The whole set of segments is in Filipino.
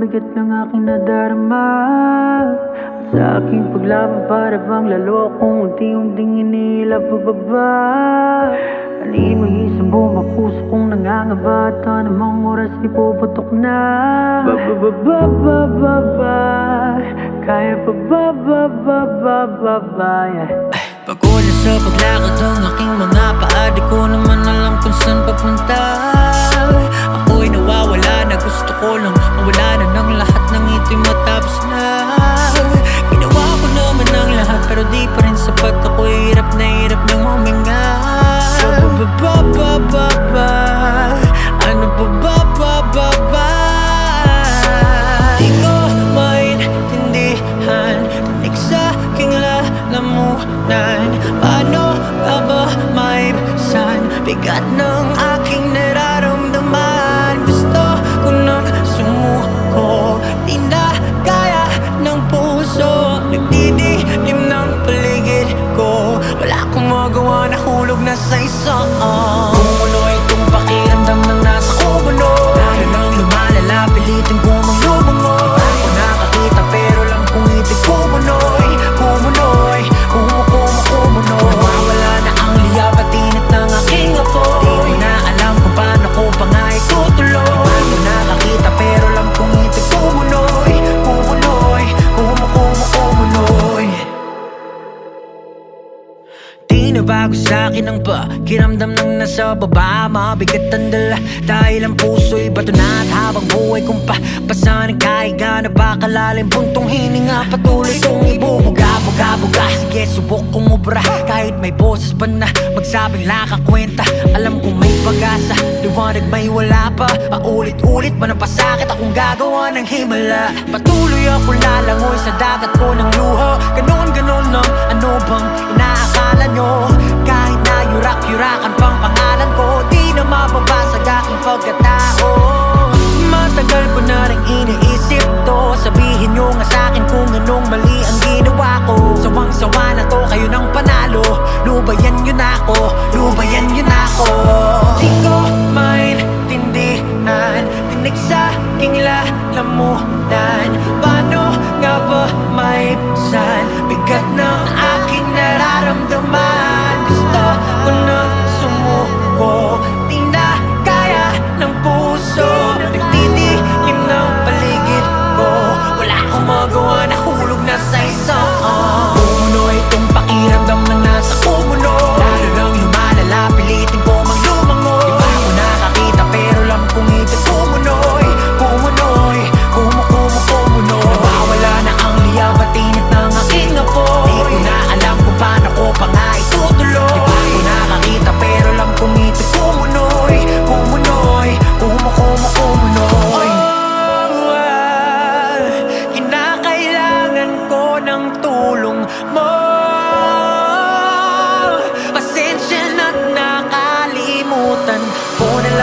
bigat ng aking nadarama. At sa aking paglaban para bang lalo akong unti-unting inilap pababa mo isang buong puso kong nangangaba At anumang oras ipuputok na. Babababababa Kaya pa ba ba ba ba ba ba yeah. Na sa paglakad ng aking mga paa Di ko naman alam kung saan papunta Ako'y nawawala na gusto ko lang Mawala na ng lahat ng ito'y matapos na. Ginawa ko naman ang lahat Pero di pa rin sapat. Ako'y hirap na hirap ng huminga. Ba-ba-ba-ba-ba Ano ba ba ba ba? Ba Di ko maintindihan. Tinig sa aking lalamunan. Paano ka ba maibsan Bigat ng magawa na hulog na sa isang Di na bago sa akin ang pakiramdam ng nasa baba. Mabigat ang dala dahil ang puso'y bato na At habang buhay kong papasan ang kahiga na bakalalim Puntong hininga patuloy kong ibubuga Buga, buga, sige subok kong ubra Kahit may boses pa na magsabing lakakwenta Alam kong may pag-asa, liwanag may wala pa. Paulit-ulit man ang pasakit akong gagawa ng himala. Patuloy ako lalangoy sa dagat ko ng luha. Ganon-ganon lang, iniisip to. Sabihin nyo nga sa'kin kung anong mali ang ginawa ko. Sawang-sawa na to kayo ng panalo. Lubayan nyo na ako, lubayan nyo na ako. Di ko maintindihan Tinig sa aking lalamunan. Paano nga ba maibsan Bigat ng aking nararamdaman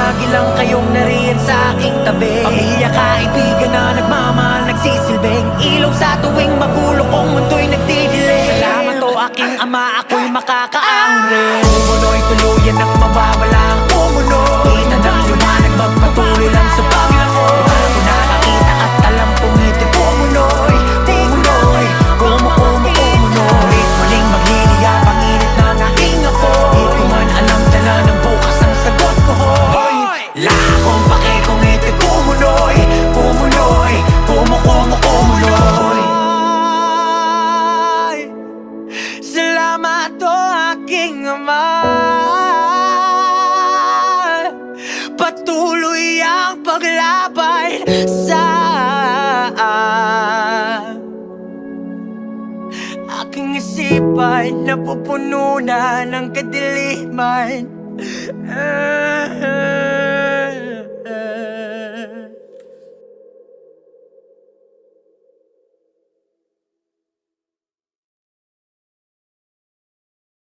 lagi lang kayong nariyan sa aking tabi. Pamilya, kaibigan na nagmamahal, nagsisilbing Ilaw sa tuwing magulo kong mundo'y nagdidilim Salamat o aking ama, ako'y makakaahon sa Aking isipan napupuno na ng kadiliman. Ah,